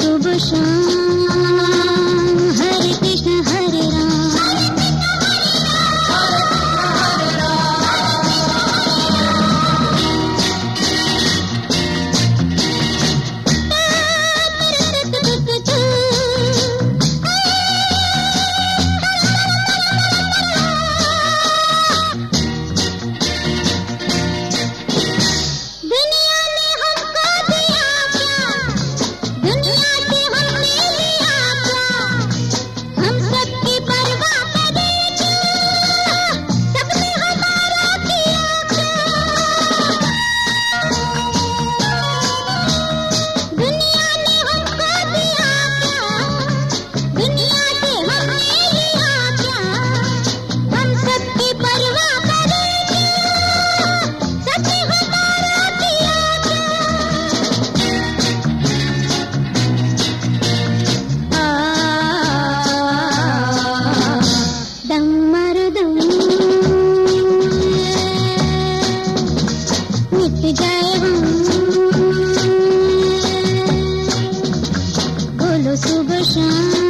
सुबह शाम shine.